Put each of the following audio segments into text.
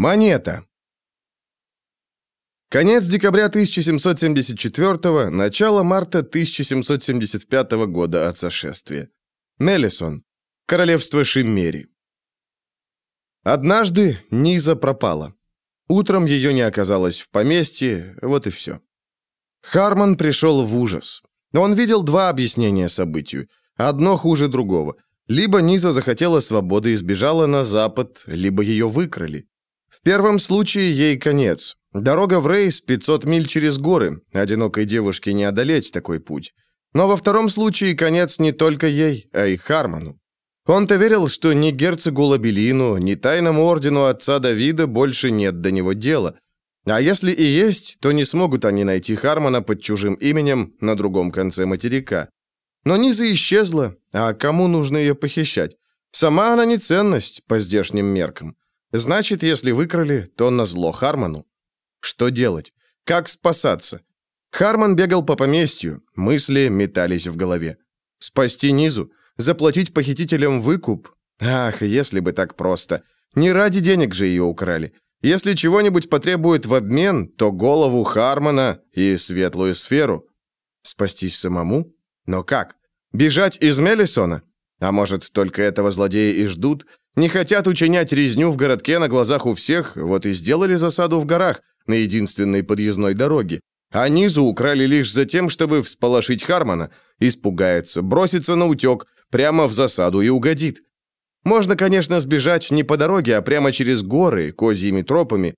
Монета. Конец декабря 1774 начало марта 1775 года от сошествия. Мелисон. Королевство Шиммери. Однажды Низа пропала. Утром ее не оказалось в поместье, вот и все. Харман пришел в ужас. Он видел два объяснения событию. Одно хуже другого. Либо Низа захотела свободы и сбежала на запад, либо ее выкрали. В первом случае ей конец. Дорога в Рейс 500 миль через горы. Одинокой девушке не одолеть такой путь. Но во втором случае конец не только ей, а и Харману. Он-то верил, что ни герцогу Лабелину, ни тайному ордену отца Давида больше нет до него дела. А если и есть, то не смогут они найти Хармана под чужим именем на другом конце материка. Но Низа исчезла, а кому нужно ее похищать? Сама она не ценность по здешним меркам. Значит, если выкрали, то на зло Харману. Что делать? Как спасаться? Харман бегал по поместью, мысли метались в голове. Спасти Низу? Заплатить похитителям выкуп? Ах, если бы так просто. Не ради денег же ее украли. Если чего-нибудь потребует в обмен, то голову Хармана и светлую сферу. Спастись самому? Но как? Бежать из Мелисона? А может, только этого злодея и ждут? Не хотят учинять резню в городке на глазах у всех, вот и сделали засаду в горах, на единственной подъездной дороге. А низу украли лишь за тем, чтобы всполошить Хармона. Испугается, бросится на утек, прямо в засаду и угодит. Можно, конечно, сбежать не по дороге, а прямо через горы, козьими тропами.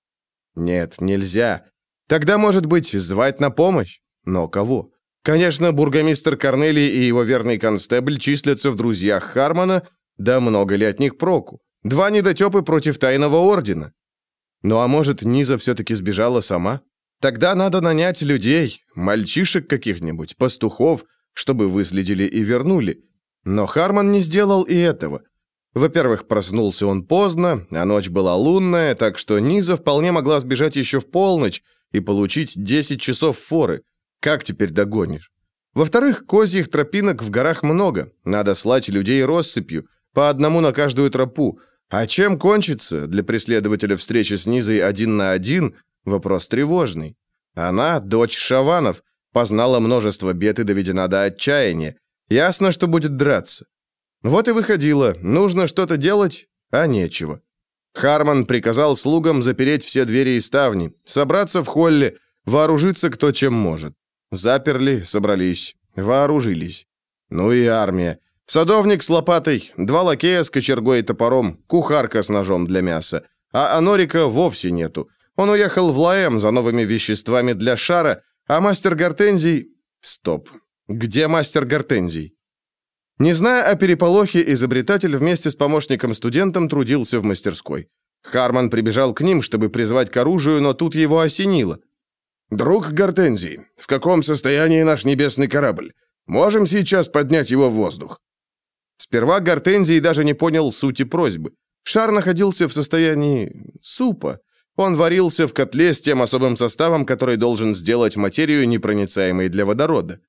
Нет, нельзя. Тогда, может быть, звать на помощь? Но кого? Конечно, бургомистр Корнелий и его верный констебль числятся в друзьях Хармона, да много ли от них проку? Два недотепы против тайного ордена. Ну а может, Низа все-таки сбежала сама? Тогда надо нанять людей, мальчишек каких-нибудь, пастухов, чтобы выследили и вернули. Но Харман не сделал и этого. Во-первых, проснулся он поздно, а ночь была лунная, так что Низа вполне могла сбежать еще в полночь и получить 10 часов форы. Как теперь догонишь? Во-вторых, козьих тропинок в горах много, надо слать людей россыпью, по одному на каждую тропу. А чем кончится для преследователя встречи с Низой один на один – вопрос тревожный. Она, дочь Шаванов, познала множество бед и доведена до отчаяния. Ясно, что будет драться. Вот и выходило, нужно что-то делать, а нечего. Харман приказал слугам запереть все двери и ставни, собраться в холле, вооружиться кто чем может. Заперли, собрались, вооружились. Ну и армия. Садовник с лопатой, два лакея с кочергой и топором, кухарка с ножом для мяса. А Анорика вовсе нету. Он уехал в Лаэм за новыми веществами для шара, а мастер Гортензий... Стоп. Где мастер Гортензий? Не зная о переполохе, изобретатель вместе с помощником-студентом трудился в мастерской. Харман прибежал к ним, чтобы призвать к оружию, но тут его осенило. «Друг Гортензий, в каком состоянии наш небесный корабль? Можем сейчас поднять его в воздух?» Сперва Гортензий даже не понял сути просьбы. Шар находился в состоянии супа. Он варился в котле с тем особым составом, который должен сделать материю непроницаемой для водорода.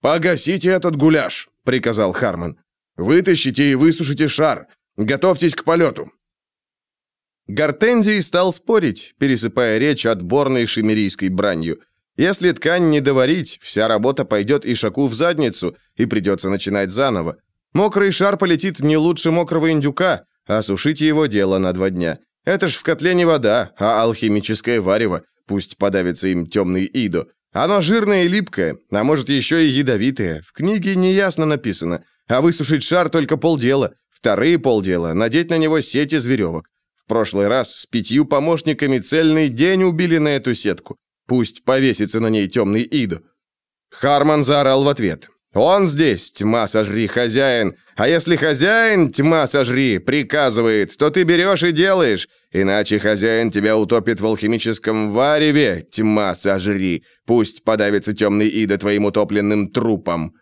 «Погасите этот гуляш», — приказал Харман. «Вытащите и высушите шар. Готовьтесь к полету». Гортензий стал спорить, пересыпая речь отборной шемерийской бранью. Если ткань не доварить, вся работа пойдет Ишаку в задницу, и придется начинать заново. Мокрый шар полетит не лучше мокрого индюка, а сушить его дело на два дня. Это ж в котле не вода, а алхимическое варево. Пусть подавится им темный Идо. Оно жирное и липкое, а может еще и ядовитое. В книге неясно написано. А высушить шар только полдела. Вторые полдела – надеть на него сеть из веревок. Прошлый раз с пятью помощниками цельный день убили на эту сетку. Пусть повесится на ней темный Идо. Харман заорал в ответ. Он здесь, тьма сожри, хозяин. А если хозяин, тьма сожри, приказывает, то ты берешь и делаешь. Иначе хозяин тебя утопит в алхимическом вареве, тьма сожри. Пусть подавится темный идо твоим утопленным трупом».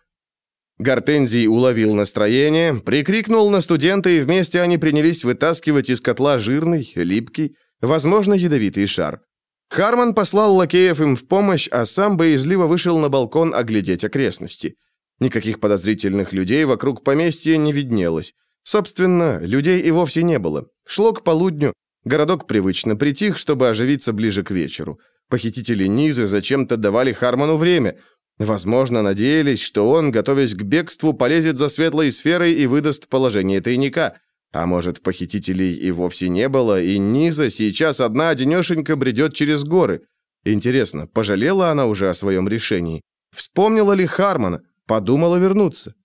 Гортензий уловил настроение, прикрикнул на студента, и вместе они принялись вытаскивать из котла жирный, липкий, возможно, ядовитый шар. Харман послал лакеев им в помощь, а сам боязливо вышел на балкон оглядеть окрестности. Никаких подозрительных людей вокруг поместья не виднелось. Собственно, людей и вовсе не было. Шло к полудню. Городок привычно притих, чтобы оживиться ближе к вечеру. Похитители Низы зачем-то давали Харману время. Возможно, надеялись, что он, готовясь к бегству, полезет за светлой сферой и выдаст положение тайника. А может, похитителей и вовсе не было, и Низа сейчас одна одинешенька бредет через горы. Интересно, пожалела она уже о своем решении? Вспомнила ли Хармана? Подумала вернуться?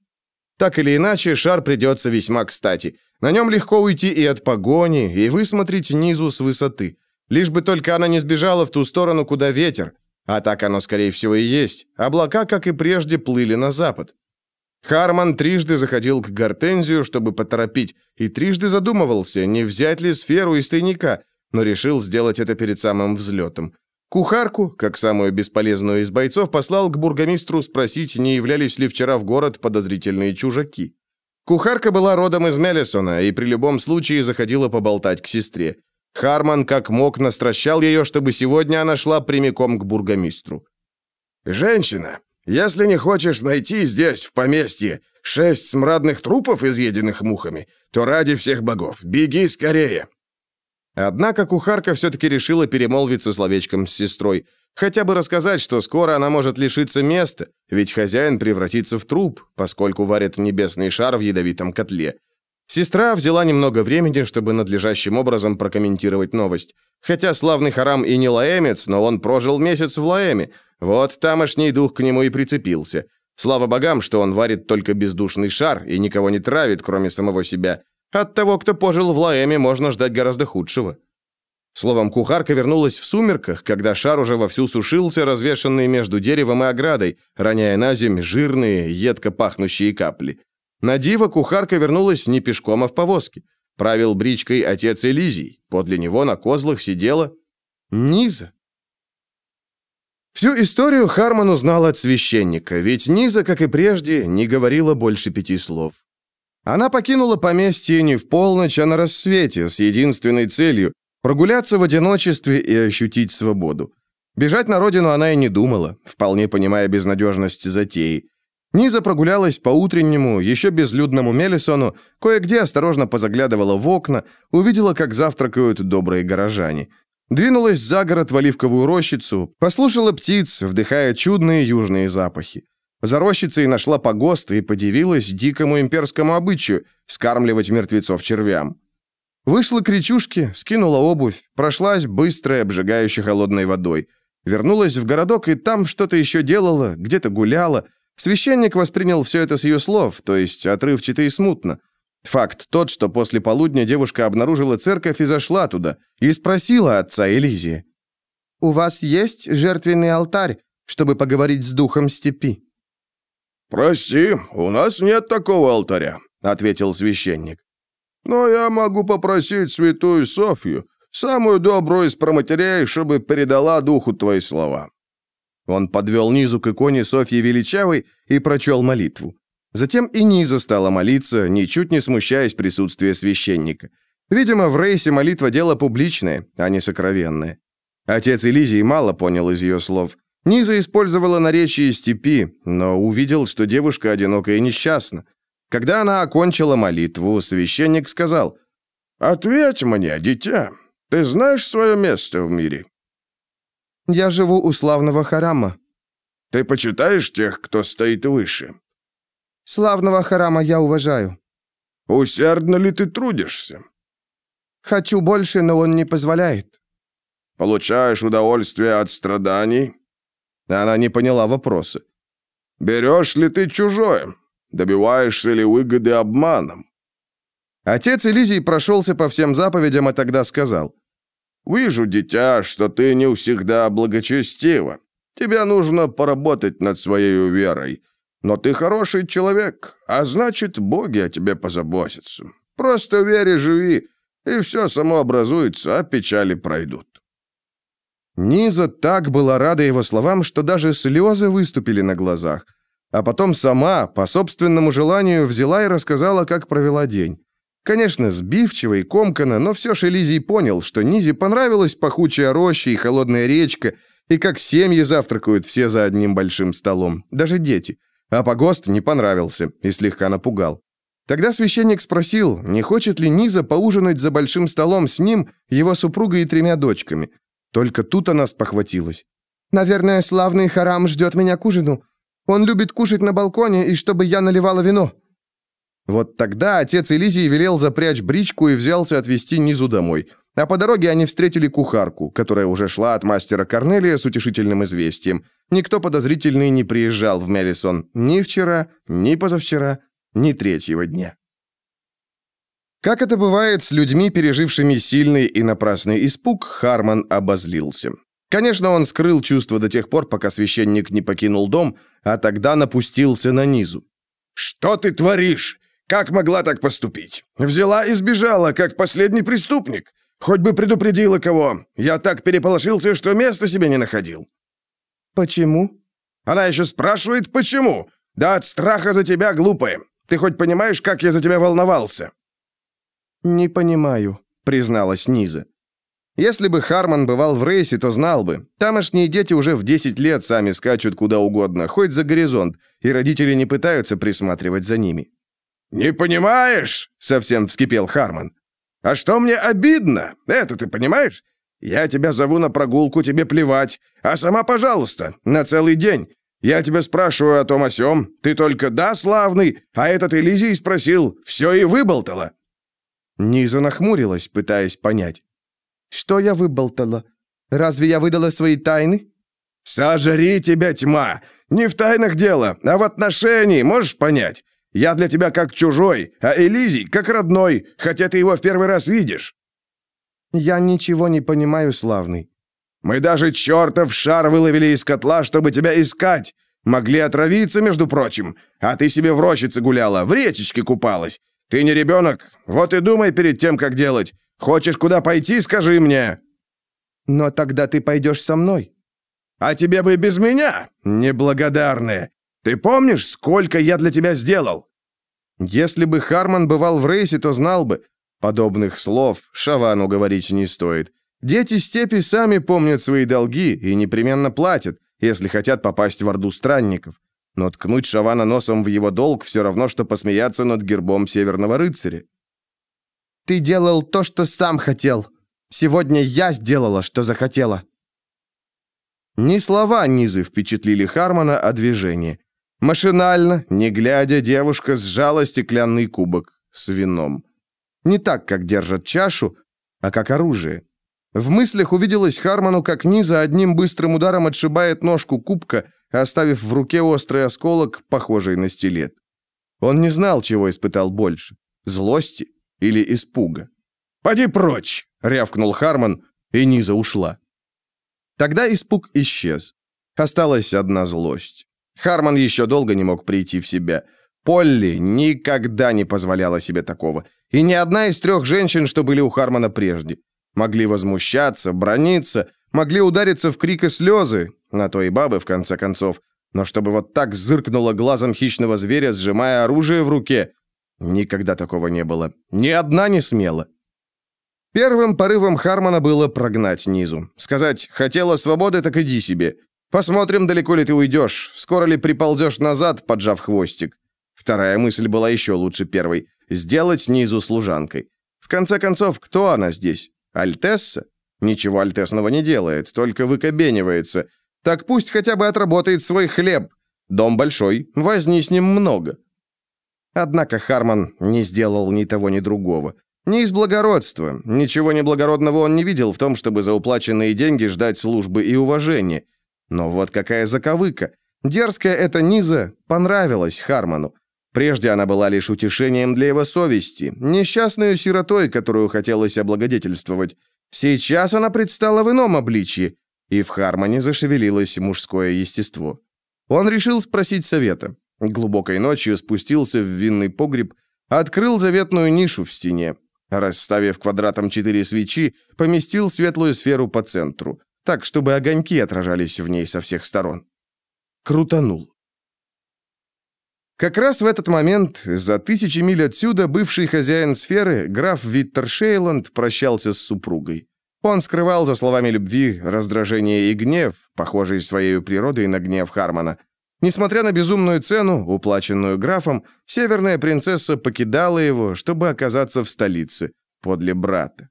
Так или иначе, шар придется весьма кстати. На нем легко уйти и от погони, и высмотреть низу с высоты. Лишь бы только она не сбежала в ту сторону, куда ветер. А так оно, скорее всего, и есть. Облака, как и прежде, плыли на запад. Харман трижды заходил к Гортензию, чтобы поторопить, и трижды задумывался, не взять ли сферу из тайника, но решил сделать это перед самым взлетом. Кухарку, как самую бесполезную из бойцов, послал к бургомистру спросить, не являлись ли вчера в город подозрительные чужаки. Кухарка была родом из Мелисона и при любом случае заходила поболтать к сестре. Харман как мог настращал ее, чтобы сегодня она шла прямиком к бургомистру. «Женщина, если не хочешь найти здесь, в поместье, шесть смрадных трупов, изъеденных мухами, то ради всех богов, беги скорее!» Однако кухарка все-таки решила перемолвиться словечком с сестрой, хотя бы рассказать, что скоро она может лишиться места, ведь хозяин превратится в труп, поскольку варит небесный шар в ядовитом котле. Сестра взяла немного времени, чтобы надлежащим образом прокомментировать новость. Хотя славный Харам и не лаэмец, но он прожил месяц в Лаэме. Вот тамошний дух к нему и прицепился. Слава богам, что он варит только бездушный шар и никого не травит, кроме самого себя. От того, кто пожил в Лаэме, можно ждать гораздо худшего. Словом, кухарка вернулась в сумерках, когда шар уже вовсю сушился, развешанный между деревом и оградой, роняя на земь жирные, едко пахнущие капли. На диво кухарка вернулась не пешком, а в повозке. Правил бричкой отец Элизий. Подле него на козлах сидела Низа. Всю историю Харман узнал от священника, ведь Низа, как и прежде, не говорила больше пяти слов. Она покинула поместье не в полночь, а на рассвете, с единственной целью – прогуляться в одиночестве и ощутить свободу. Бежать на родину она и не думала, вполне понимая безнадежность затеи. Низа прогулялась по утреннему, еще безлюдному Мелисону, кое-где осторожно позаглядывала в окна, увидела, как завтракают добрые горожане. Двинулась за город в оливковую рощицу, послушала птиц, вдыхая чудные южные запахи. За рощицей нашла погост и подивилась дикому имперскому обычаю скармливать мертвецов червям. Вышла к речушке, скинула обувь, прошлась быстрой, обжигающей холодной водой. Вернулась в городок и там что-то еще делала, где-то гуляла. Священник воспринял все это с ее слов, то есть отрывчато и смутно. Факт тот, что после полудня девушка обнаружила церковь и зашла туда, и спросила отца Элизии. «У вас есть жертвенный алтарь, чтобы поговорить с духом степи?» «Прости, у нас нет такого алтаря», — ответил священник. «Но я могу попросить святую Софью, самую добрую из проматерей, чтобы передала духу твои слова». Он подвел Низу к иконе Софьи Величавой и прочел молитву. Затем и Низа стала молиться, ничуть не смущаясь присутствия священника. Видимо, в рейсе молитва дело публичное, а не сокровенное. Отец Элизий мало понял из ее слов. Низа использовала наречие степи, но увидел, что девушка одинока и несчастна. Когда она окончила молитву, священник сказал, «Ответь мне, дитя, ты знаешь свое место в мире?» «Я живу у славного Харама». «Ты почитаешь тех, кто стоит выше?» «Славного Харама я уважаю». «Усердно ли ты трудишься?» «Хочу больше, но он не позволяет». «Получаешь удовольствие от страданий?» Она не поняла вопроса. «Берешь ли ты чужое? Добиваешься ли выгоды обманом?» Отец Элизий прошелся по всем заповедям и тогда сказал. «Вижу, дитя, что ты не всегда благочестива. Тебе нужно поработать над своей верой. Но ты хороший человек, а значит, боги о тебе позаботятся. Просто верь и живи, и все само образуется, а печали пройдут». Низа так была рада его словам, что даже слезы выступили на глазах. А потом сама, по собственному желанию, взяла и рассказала, как провела день. Конечно, сбивчиво и комкано, но все же Элизий понял, что Низе понравилась пахучая роща и холодная речка, и как семьи завтракают все за одним большим столом, даже дети. А погост не понравился и слегка напугал. Тогда священник спросил, не хочет ли Низа поужинать за большим столом с ним, его супругой и тремя дочками. Только тут она спохватилась. «Наверное, славный Харам ждет меня к ужину. Он любит кушать на балконе и чтобы я наливала вино». Вот тогда отец Элизии велел запрячь бричку и взялся отвезти Низу домой. А по дороге они встретили кухарку, которая уже шла от мастера Корнелия с утешительным известием. Никто подозрительный не приезжал в Мелисон ни вчера, ни позавчера, ни третьего дня. Как это бывает с людьми, пережившими сильный и напрасный испуг, Харман обозлился. Конечно, он скрыл чувство до тех пор, пока священник не покинул дом, а тогда напустился на низу. «Что ты творишь? Как могла так поступить? Взяла и сбежала, как последний преступник. Хоть бы предупредила кого. Я так переполошился, что места себе не находил». «Почему?» Она еще спрашивает, почему. Да от страха за тебя, глупая. Ты хоть понимаешь, как я за тебя волновался?» «Не понимаю», — призналась Низа. Если бы Харман бывал в рейсе, то знал бы. Тамошние дети уже в 10 лет сами скачут куда угодно, хоть за горизонт, и родители не пытаются присматривать за ними. «Не понимаешь?» — совсем вскипел Харман. «А что мне обидно? Это ты понимаешь? Я тебя зову на прогулку, тебе плевать. А сама, пожалуйста, на целый день. Я тебя спрашиваю о том о сём, ты только «да, славный», а этот Элизий спросил, все и выболтала». Низа нахмурилась, пытаясь понять. «Что я выболтала? Разве я выдала свои тайны?» «Сожри тебя, тьма! Не в тайнах дело, а в отношении, можешь понять? Я для тебя как чужой, а Элизий как родной, хотя ты его в первый раз видишь». «Я ничего не понимаю, славный. Мы даже чертов шар выловили из котла, чтобы тебя искать. Могли отравиться, между прочим. А ты себе в рощице гуляла, в речечке купалась. Ты не ребенок. Вот и думай перед тем, как делать. Хочешь куда пойти, скажи мне». «Но тогда ты пойдешь со мной». «А тебе бы без меня, неблагодарная. Ты помнишь, сколько я для тебя сделал?» Если бы Харман бывал в рейсе, то знал бы. Подобных слов Шавану говорить не стоит. Дети степи сами помнят свои долги и непременно платят, если хотят попасть в орду странников. Но ткнуть Шавана носом в его долг все равно, что посмеяться над гербом северного рыцаря. «Ты делал то, что сам хотел. Сегодня я сделала, что захотела». Ни слова Низы впечатлили Хармона, а движение. Машинально, не глядя, девушка сжала стеклянный кубок с вином. Не так, как держат чашу, а как оружие. В мыслях увиделось Харману, как Низа одним быстрым ударом отшибает ножку кубка, оставив в руке острый осколок, похожий на стилет. Он не знал, чего испытал больше – злости или испуга. «Поди прочь!» – рявкнул Харман, и Низа ушла. Тогда испуг исчез. Осталась одна злость. Харман еще долго не мог прийти в себя. Полли никогда не позволяла себе такого. И ни одна из трех женщин, что были у Хармана прежде. Могли возмущаться, брониться, могли удариться в крик и слезы, на то и бабы, в конце концов. Но чтобы вот так зыркнуло глазом хищного зверя, сжимая оружие в руке, никогда такого не было. Ни одна не смела. Первым порывом Хармона было прогнать Низу. Сказать «хотела свободы, так иди себе». Посмотрим, далеко ли ты уйдешь, скоро ли приползешь назад, поджав хвостик. Вторая мысль была еще лучше первой. Сделать Низу служанкой. В конце концов, кто она здесь? Альтесса? Ничего альтесного не делает, только выкобенивается. Так пусть хотя бы отработает свой хлеб. Дом большой, возни с ним много. Однако Харман не сделал ни того, ни другого. Не из благородства. Ничего неблагородного он не видел в том, чтобы за уплаченные деньги ждать службы и уважения. Но вот какая заковыка. Дерзкая эта Низа понравилась Харману. Прежде она была лишь утешением для его совести, несчастной сиротой, которую хотелось облагодетельствовать. Сейчас она предстала в ином обличье, и в Хармоне зашевелилось мужское естество. Он решил спросить совета. Глубокой ночью спустился в винный погреб, открыл заветную нишу в стене. Расставив квадратом четыре свечи, поместил светлую сферу по центру, так, чтобы огоньки отражались в ней со всех сторон. Крутанул. Как раз в этот момент, за тысячи миль отсюда, бывший хозяин сферы, граф Виттер Шейланд, прощался с супругой. Он скрывал за словами любви раздражение и гнев, похожий своей природой на гнев Хармона. Несмотря на безумную цену, уплаченную графом, северная принцесса покидала его, чтобы оказаться в столице, подле брата.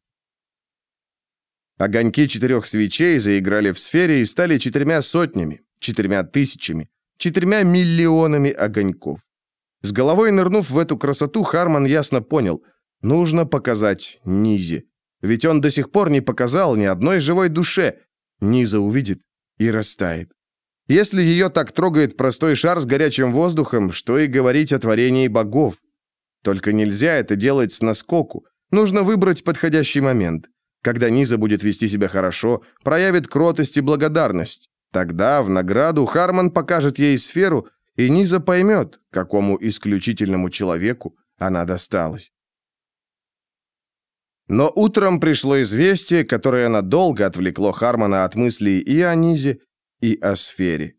Огоньки четырех свечей заиграли в сфере и стали четырьмя сотнями, четырьмя тысячами, четырьмя миллионами огоньков. С головой нырнув в эту красоту, Харман ясно понял – нужно показать Низе. Ведь он до сих пор не показал ни одной живой душе. Низа увидит и растает. Если ее так трогает простой шар с горячим воздухом, что и говорить о творении богов. Только нельзя это делать с наскоку. Нужно выбрать подходящий момент. Когда Низа будет вести себя хорошо, проявит кротость и благодарность. Тогда в награду Харман покажет ей сферу, и Низа поймет, какому исключительному человеку она досталась. Но утром пришло известие, которое надолго отвлекло Хармана от мыслей и о Низе, и о сфере.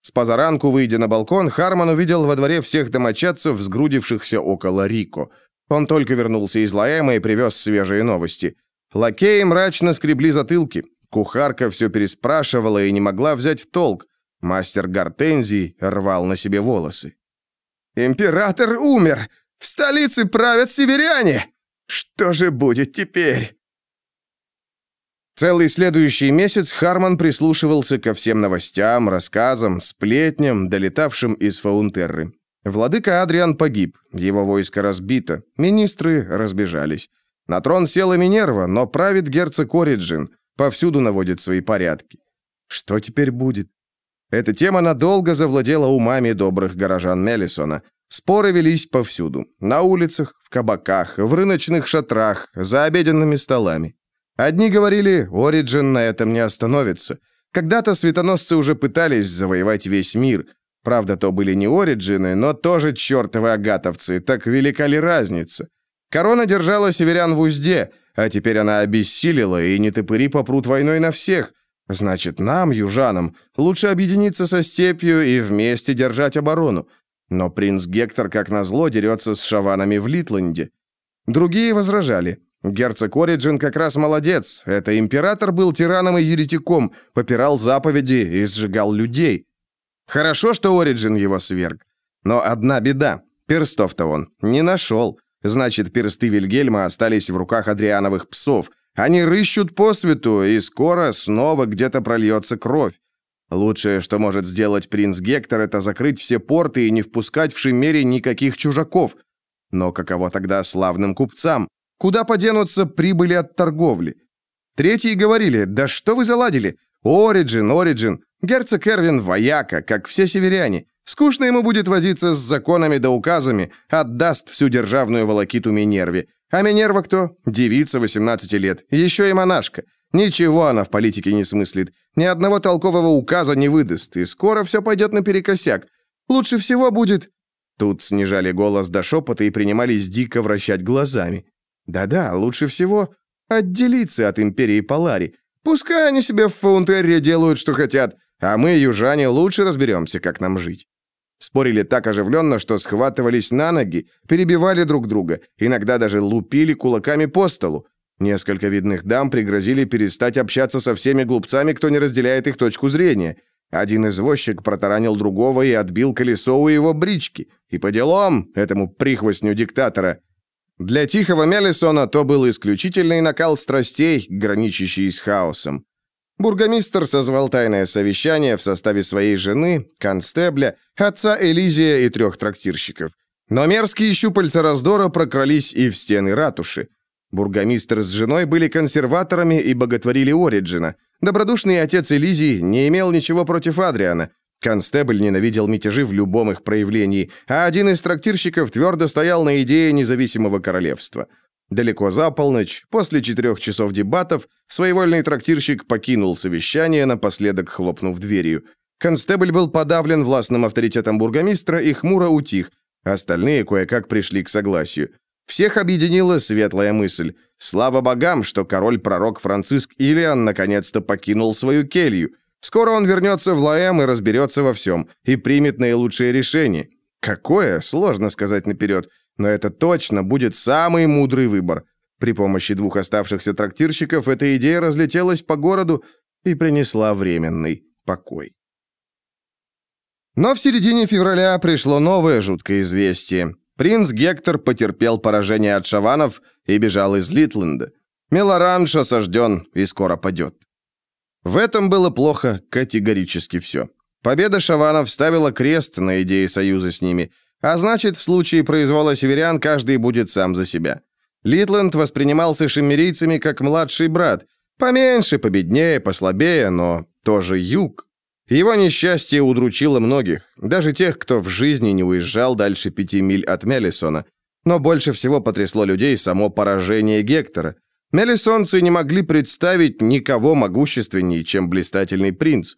С позаранку, выйдя на балкон, Харман увидел во дворе всех домочадцев, сгрудившихся около Рико. Он только вернулся из Лаэма и привез свежие новости. Лакеи мрачно скребли затылки. Кухарка все переспрашивала и не могла взять в толк. Мастер Гортензий рвал на себе волосы. «Император умер! В столице правят северяне! Что же будет теперь?» Целый следующий месяц Харман прислушивался ко всем новостям, рассказам, сплетням, долетавшим из Фаунтерры. Владыка Адриан погиб, его войско разбито, министры разбежались. На трон села Минерва, но правит герцог Ориджин, повсюду наводит свои порядки. Что теперь будет? Эта тема надолго завладела умами добрых горожан Мелисона. Споры велись повсюду. На улицах, в кабаках, в рыночных шатрах, за обеденными столами. Одни говорили, Ориджин на этом не остановится. Когда-то светоносцы уже пытались завоевать весь мир. Правда, то были не Ориджины, но тоже чертовы агатовцы. Так велика ли разница? Корона держала северян в узде, а теперь она обессилила, и не топыри попрут войной на всех. Значит, нам, южанам, лучше объединиться со степью и вместе держать оборону. Но принц Гектор, как назло, дерется с шаванами в Литланде. Другие возражали. Герцог Ориджин как раз молодец. Это император был тираном и еретиком, попирал заповеди и сжигал людей. Хорошо, что Ориджин его сверг. Но одна беда. Перстов-то он не нашел. Значит, персты Вильгельма остались в руках Адриановых псов. Они рыщут по свету, и скоро снова где-то прольется кровь. Лучшее, что может сделать принц Гектор, это закрыть все порты и не впускать в Шиммере никаких чужаков. Но каково тогда славным купцам? Куда поденутся прибыли от торговли? Третьи говорили, да что вы заладили? Ориджин, Ориджин, герцог Эрвин вояка, как все северяне. Скучно ему будет возиться с законами да указами, отдаст всю державную волокиту Минерве. А Минерва кто? Девица 18 лет, еще и монашка. Ничего она в политике не смыслит. Ни одного толкового указа не выдаст, и скоро все пойдет наперекосяк. Лучше всего будет...» Тут снижали голос до шепота и принимались дико вращать глазами. «Да-да, лучше всего отделиться от империи Полари. Пускай они себе в Фаунтерре делают, что хотят, а мы, южане, лучше разберемся, как нам жить». Спорили так оживленно, что схватывались на ноги, перебивали друг друга, иногда даже лупили кулаками по столу. Несколько видных дам пригрозили перестать общаться со всеми глупцами, кто не разделяет их точку зрения. Один извозчик протаранил другого и отбил колесо у его брички. И по делам этому прихвостню диктатора. Для тихого Мелисона то был исключительный накал страстей, граничащий с хаосом. Бургомистр созвал тайное совещание в составе своей жены, констебля, отца Элизия и трех трактирщиков. Но мерзкие щупальца раздора прокрались и в стены ратуши. Бургомистр с женой были консерваторами и боготворили Ориджина. Добродушный отец Элизии не имел ничего против Адриана. Констебль ненавидел мятежи в любом их проявлении, а один из трактирщиков твердо стоял на идее независимого королевства. Далеко за полночь, после четырех часов дебатов, своевольный трактирщик покинул совещание, напоследок хлопнув дверью. Констебль был подавлен властным авторитетом бургомистра и хмуро утих, остальные кое-как пришли к согласию. Всех объединила светлая мысль. Слава богам, что король-пророк Франциск Илиан наконец-то покинул свою келью. Скоро он вернется в Лаэм и разберется во всем, и примет наилучшее решение. Какое, сложно сказать наперед, но это точно будет самый мудрый выбор. При помощи двух оставшихся трактирщиков эта идея разлетелась по городу и принесла временный покой. Но в середине февраля пришло новое жуткое известие. Принц Гектор потерпел поражение от шаванов и бежал из Литленда. Мелоранж осажден и скоро падет. В этом было плохо категорически все. Победа шаванов ставила крест на идее союза с ними, а значит, в случае произвола северян каждый будет сам за себя. Литленд воспринимался шиммерийцами как младший брат, поменьше, победнее, послабее, но тоже юг. Его несчастье удручило многих, даже тех, кто в жизни не уезжал дальше пяти миль от Мелисона. Но больше всего потрясло людей само поражение Гектора. Мелисонцы не могли представить никого могущественнее, чем блистательный принц.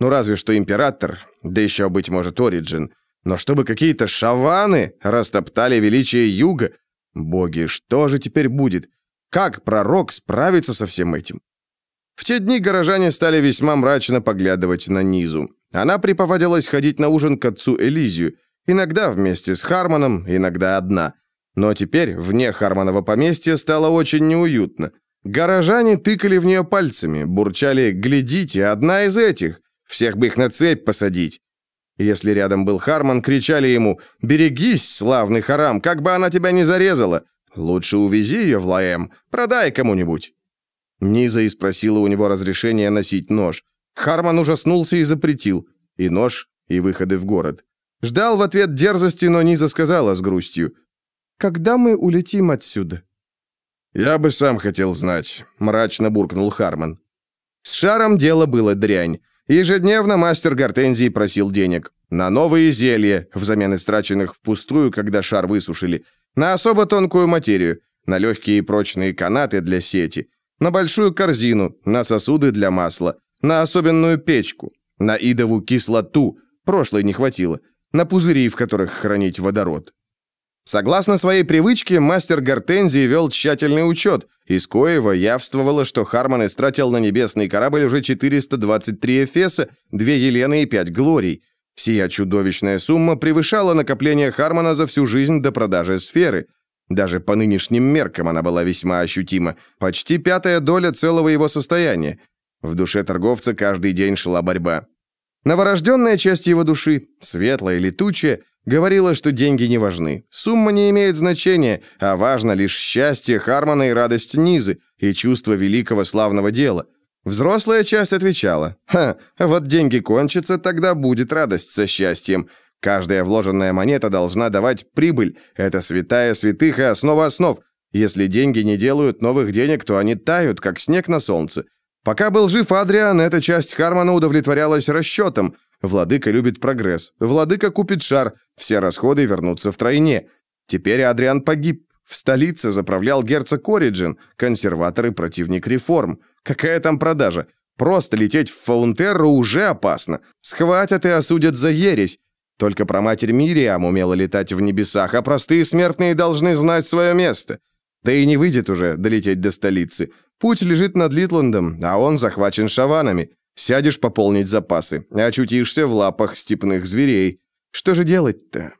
Ну, разве что император, да еще, быть может, Ориджин. Но чтобы какие-то шаваны растоптали величие юга, боги, что же теперь будет? Как пророк справится со всем этим? В те дни горожане стали весьма мрачно поглядывать на Низу. Она приповадилась ходить на ужин к отцу Элизию, иногда вместе с Хармоном, иногда одна. Но теперь вне Хармонова поместья стало очень неуютно. Горожане тыкали в нее пальцами, бурчали «Глядите, одна из этих! Всех бы их на цепь посадить!» Если рядом был Хармон, кричали ему «Берегись, славный Харам, как бы она тебя не зарезала! Лучше увези ее в Лаэм, продай кому-нибудь!» Низа и спросила у него разрешения носить нож. Харман ужаснулся и запретил. И нож, и выходы в город. Ждал в ответ дерзости, но Низа сказала с грустью. «Когда мы улетим отсюда?» «Я бы сам хотел знать», — мрачно буркнул Харман. С шаром дело было дрянь. Ежедневно мастер Гортензии просил денег. На новые зелья, взамен истраченных впустую, когда шар высушили. На особо тонкую материю. На легкие и прочные канаты для сети на большую корзину, на сосуды для масла, на особенную печку, на идову кислоту, прошлой не хватило, на пузыри, в которых хранить водород. Согласно своей привычке, мастер Гортензии вел тщательный учет, из коего явствовало, что Харман истратил на небесный корабль уже 423 эфеса, 2 Елены и 5 Глорий. Сия чудовищная сумма превышала накопление Хармана за всю жизнь до продажи сферы – даже по нынешним меркам она была весьма ощутима. Почти пятая доля целого его состояния. В душе торговца каждый день шла борьба. Новорожденная часть его души, светлая летучая, говорила, что деньги не важны. Сумма не имеет значения, а важно лишь счастье Хармона и радость Низы, и чувство великого славного дела. Взрослая часть отвечала, «Ха, вот деньги кончатся, тогда будет радость со счастьем. Каждая вложенная монета должна давать прибыль. Это святая святых и основа основ. Если деньги не делают новых денег, то они тают, как снег на солнце. Пока был жив Адриан, эта часть Хармона удовлетворялась расчетом. Владыка любит прогресс. Владыка купит шар. Все расходы вернутся в тройне. Теперь Адриан погиб. В столице заправлял герцог Ориджин, консерватор и противник реформ. Какая там продажа? Просто лететь в Фаунтерру уже опасно. Схватят и осудят за ересь. Только про матерь Мириам умела летать в небесах, а простые смертные должны знать свое место. Да и не выйдет уже долететь до столицы. Путь лежит над Литландом, а он захвачен шаванами. Сядешь пополнить запасы, очутишься в лапах степных зверей. Что же делать-то?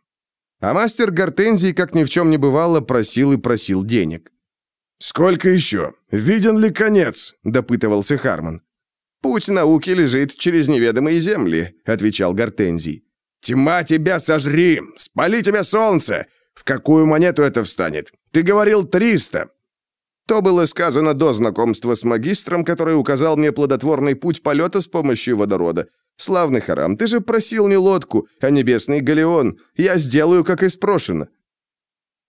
А мастер Гортензий, как ни в чем не бывало, просил и просил денег. «Сколько еще? Виден ли конец?» – допытывался Харман. «Путь науки лежит через неведомые земли», – отвечал Гортензий. «Тьма тебя сожри! Спали тебе солнце! В какую монету это встанет? Ты говорил триста!» То было сказано до знакомства с магистром, который указал мне плодотворный путь полета с помощью водорода. «Славный Харам, ты же просил не лодку, а небесный галеон. Я сделаю, как и спрошено».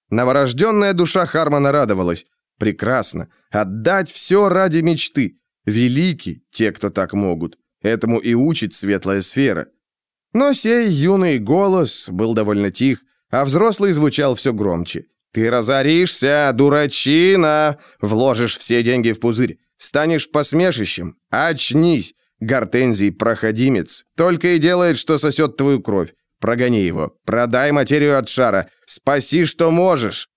Новорожденная душа Хармана радовалась. Прекрасно. Отдать все ради мечты. Велики те, кто так могут. Этому и учит светлая сфера. Но сей юный голос был довольно тих, а взрослый звучал все громче. «Ты разоришься, дурачина! Вложишь все деньги в пузырь, станешь посмешищем. Очнись! Гортензий проходимец, только и делает, что сосет твою кровь. Прогони его, продай материю от шара, спаси, что можешь!»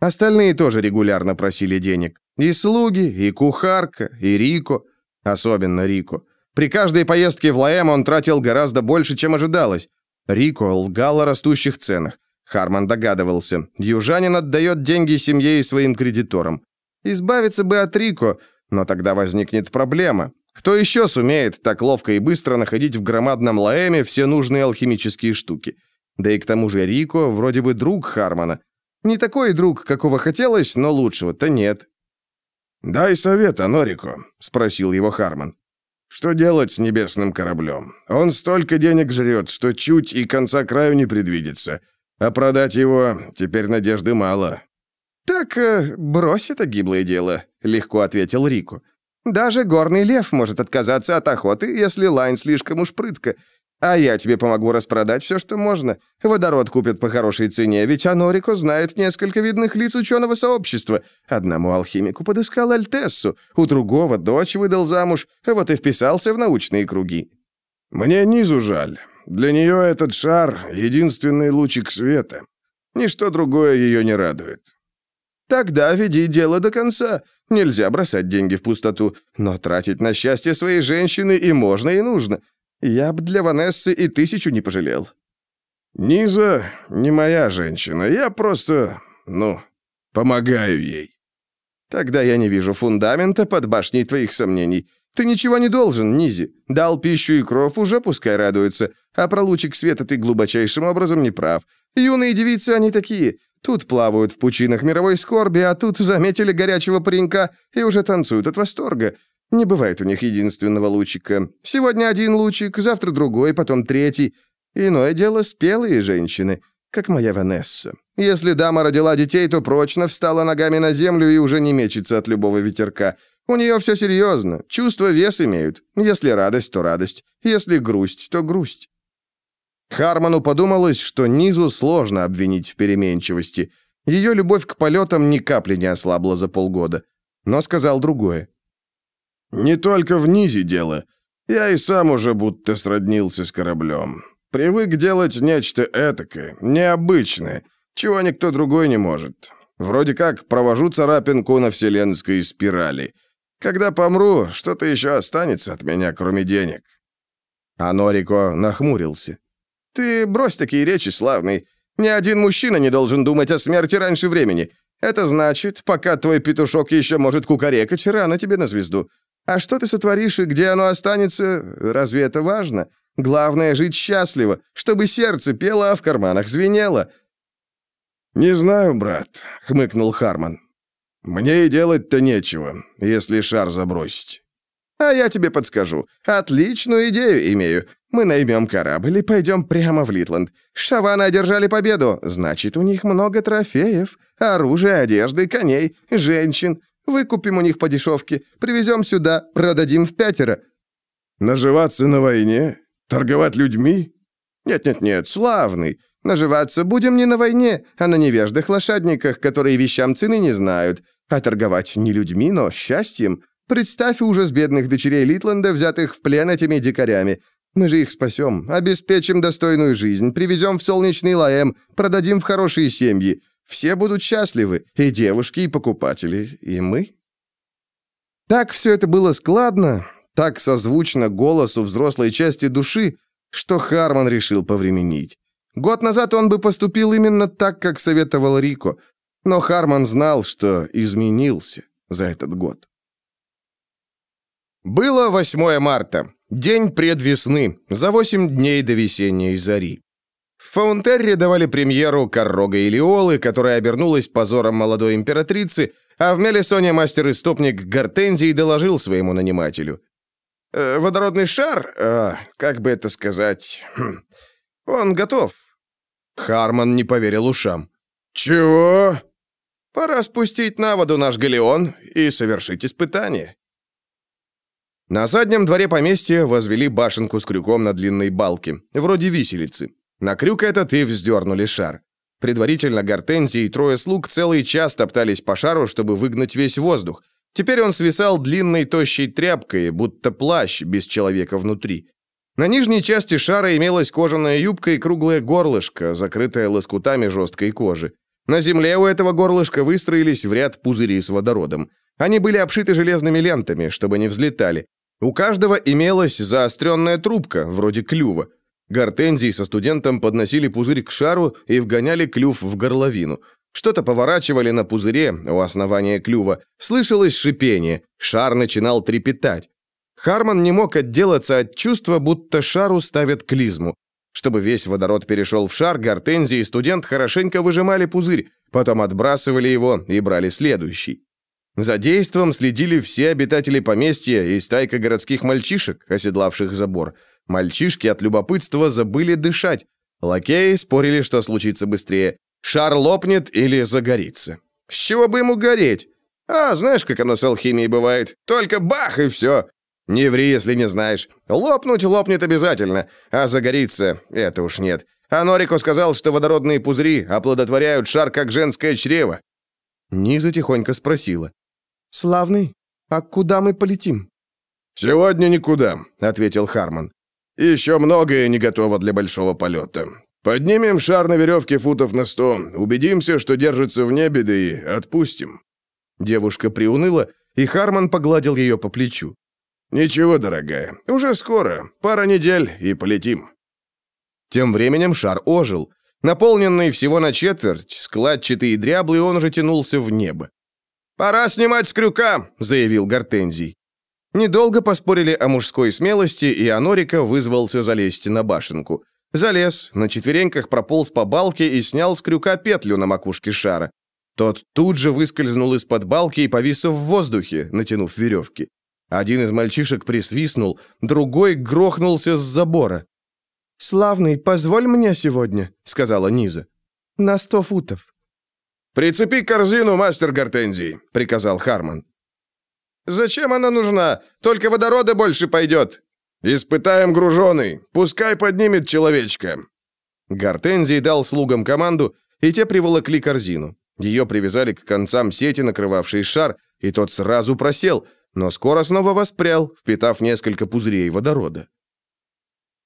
Остальные тоже регулярно просили денег. И слуги, и кухарка, и Рико. Особенно Рико. При каждой поездке в Лаэм он тратил гораздо больше, чем ожидалось. Рико лгал о растущих ценах. Харман догадывался. Южанин отдает деньги семье и своим кредиторам. Избавиться бы от Рико, но тогда возникнет проблема. Кто еще сумеет так ловко и быстро находить в громадном лаэме все нужные алхимические штуки? Да и к тому же Рико вроде бы друг Хармона. Не такой друг, какого хотелось, но лучшего-то нет. «Дай совет, Анорико», — спросил его Харман. «Что делать с небесным кораблем? Он столько денег жрет, что чуть и конца краю не предвидится. А продать его теперь надежды мало». «Так э, брось это гиблое дело», — легко ответил Рико. «Даже горный лев может отказаться от охоты, если лайн слишком уж прытко. А я тебе помогу распродать все, что можно. Водород купят по хорошей цене, ведь Анорико знает несколько видных лиц ученого сообщества. Одному алхимику подыскал Альтессу, у другого дочь выдал замуж, вот и вписался в научные круги. Мне низу жаль. Для нее этот шар — единственный лучик света. Ничто другое ее не радует. Тогда веди дело до конца. Нельзя бросать деньги в пустоту, но тратить на счастье своей женщины и можно, и нужно. Я бы для Ванессы и тысячу не пожалел». «Низа не моя женщина. Я просто, ну, помогаю ей». «Тогда я не вижу фундамента под башней твоих сомнений. Ты ничего не должен, Низи. Дал пищу и кров, уже пускай радуется. А про лучик света ты глубочайшим образом не прав. Юные девицы они такие. Тут плавают в пучинах мировой скорби, а тут заметили горячего паренька и уже танцуют от восторга. Не бывает у них единственного лучика. Сегодня один лучик, завтра другой, потом третий. Иное дело спелые женщины, как моя Ванесса. Если дама родила детей, то прочно встала ногами на землю и уже не мечется от любого ветерка. У нее все серьезно, чувства вес имеют. Если радость, то радость. Если грусть, то грусть. Харману подумалось, что Низу сложно обвинить в переменчивости. Ее любовь к полетам ни капли не ослабла за полгода. Но сказал другое. Не только в низе дело. Я и сам уже будто сроднился с кораблем. Привык делать нечто этакое, необычное, чего никто другой не может. Вроде как провожу царапинку на вселенской спирали. Когда помру, что-то еще останется от меня, кроме денег». А Норико нахмурился. «Ты брось такие речи, славный. Ни один мужчина не должен думать о смерти раньше времени. Это значит, пока твой петушок еще может кукарекать, рано тебе на звезду. А что ты сотворишь и где оно останется, разве это важно? Главное — жить счастливо, чтобы сердце пело, а в карманах звенело». «Не знаю, брат», — хмыкнул Харман. «Мне и делать-то нечего, если шар забросить». «А я тебе подскажу. Отличную идею имею. Мы наймем корабль и пойдем прямо в Литланд. Шаваны одержали победу, значит, у них много трофеев. Оружия, одежды, коней, женщин. Выкупим у них по дешевке, привезем сюда, продадим в пятеро». «Наживаться на войне? Торговать людьми?» «Нет-нет-нет, славный. Наживаться будем не на войне, а на невеждых лошадниках, которые вещам цены не знают. А торговать не людьми, но счастьем. Представь ужас бедных дочерей Литланда, взятых в плен этими дикарями. Мы же их спасем, обеспечим достойную жизнь, привезем в солнечный Лаэм, продадим в хорошие семьи. Все будут счастливы, и девушки, и покупатели, и мы. Так все это было складно, так созвучно голосу взрослой части души, что Харман решил повременить. Год назад он бы поступил именно так, как советовал Рико, но Харман знал, что изменился за этот год. Было 8 марта, день предвесны, за 8 дней до весенней зари. В Фаунтерре давали премьеру «Каррога и Лиолы», которая обернулась позором молодой императрицы, а в Мелисоне мастер-истопник Гортензий доложил своему нанимателю. «Э, «Водородный шар, э, как бы это сказать, хм, он готов». Харман не поверил ушам. «Чего?» «Пора спустить на воду наш галеон и совершить испытание». На заднем дворе поместья возвели башенку с крюком на длинной балке, вроде виселицы. На крюк этот и вздернули шар. Предварительно Гортензия и трое слуг целый час топтались по шару, чтобы выгнать весь воздух. Теперь он свисал длинной тощей тряпкой, будто плащ без человека внутри. На нижней части шара имелась кожаная юбка и круглое горлышко, закрытое лоскутами жесткой кожи. На земле у этого горлышка выстроились в ряд пузыри с водородом. Они были обшиты железными лентами, чтобы не взлетали. У каждого имелась заостренная трубка, вроде клюва. Гортензии со студентом подносили пузырь к шару и вгоняли клюв в горловину. Что-то поворачивали на пузыре у основания клюва. Слышалось шипение. Шар начинал трепетать. Харман не мог отделаться от чувства, будто шару ставят клизму. Чтобы весь водород перешел в шар, Гортензия и студент хорошенько выжимали пузырь, потом отбрасывали его и брали следующий. За действом следили все обитатели поместья и стайка городских мальчишек, оседлавших забор. Мальчишки от любопытства забыли дышать. Лакеи спорили, что случится быстрее. Шар лопнет или загорится. С чего бы ему гореть? А, знаешь, как оно с алхимией бывает? Только бах и все. Не ври, если не знаешь. Лопнуть лопнет обязательно, а загорится — это уж нет. А Норико сказал, что водородные пузыри оплодотворяют шар, как женское чрево. Низа тихонько спросила. «Славный, а куда мы полетим?» «Сегодня никуда», — ответил Харман. «Еще многое не готово для большого полета. Поднимем шар на веревке футов на сто, убедимся, что держится в небе, да и отпустим». Девушка приуныла, и Харман погладил ее по плечу. «Ничего, дорогая, уже скоро, пара недель, и полетим». Тем временем шар ожил. Наполненный всего на четверть, складчатый и дряблый, он уже тянулся в небо. «Пора снимать с крюка», — заявил Гортензий. Недолго поспорили о мужской смелости, и Анорика вызвался залезть на башенку. Залез, на четвереньках прополз по балке и снял с крюка петлю на макушке шара. Тот тут же выскользнул из-под балки и повис в воздухе, натянув веревки. Один из мальчишек присвистнул, другой грохнулся с забора. «Славный, позволь мне сегодня», — сказала Низа. «На сто футов». «Прицепи корзину, мастер Гортензий», — приказал Харман. «Зачем она нужна? Только водорода больше пойдет». «Испытаем груженый. Пускай поднимет человечка». Гортензий дал слугам команду, и те приволокли корзину. Ее привязали к концам сети, накрывавшей шар, и тот сразу просел — но скоро снова воспрял, впитав несколько пузырей водорода.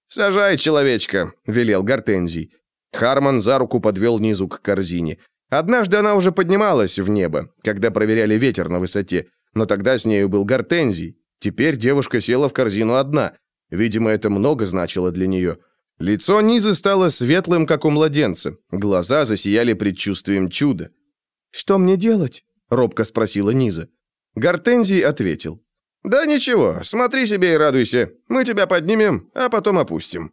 «Сажай, человечка», — велел Гортензий. Харман за руку подвел низу к корзине. Однажды она уже поднималась в небо, когда проверяли ветер на высоте, но тогда с нею был Гортензий. Теперь девушка села в корзину одна. Видимо, это много значило для нее. Лицо Низы стало светлым, как у младенца. Глаза засияли предчувствием чуда. «Что мне делать?» — робко спросила Низа. Гортензий ответил. «Да ничего, смотри себе и радуйся. Мы тебя поднимем, а потом опустим».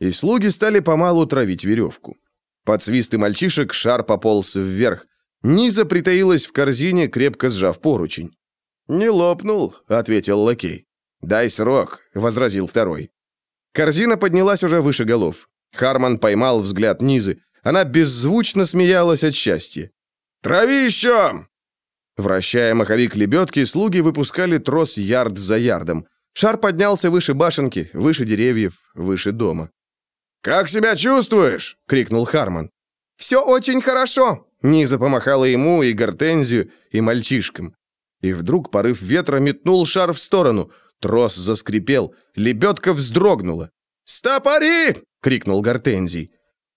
И слуги стали помалу травить веревку. Под свисты мальчишек шар пополз вверх. Низа притаилась в корзине, крепко сжав поручень. «Не лопнул», — ответил лакей. «Дай срок», — возразил второй. Корзина поднялась уже выше голов. Харман поймал взгляд Низы. Она беззвучно смеялась от счастья. «Трави еще!» Вращая маховик лебедки, слуги выпускали трос ярд за ярдом. Шар поднялся выше башенки, выше деревьев, выше дома. «Как себя чувствуешь?» — крикнул Харман. «Все очень хорошо!» Низа помахала ему и Гортензию, и мальчишкам. И вдруг порыв ветра метнул шар в сторону. Трос заскрипел, лебедка вздрогнула. «Стопори!» — крикнул Гортензий.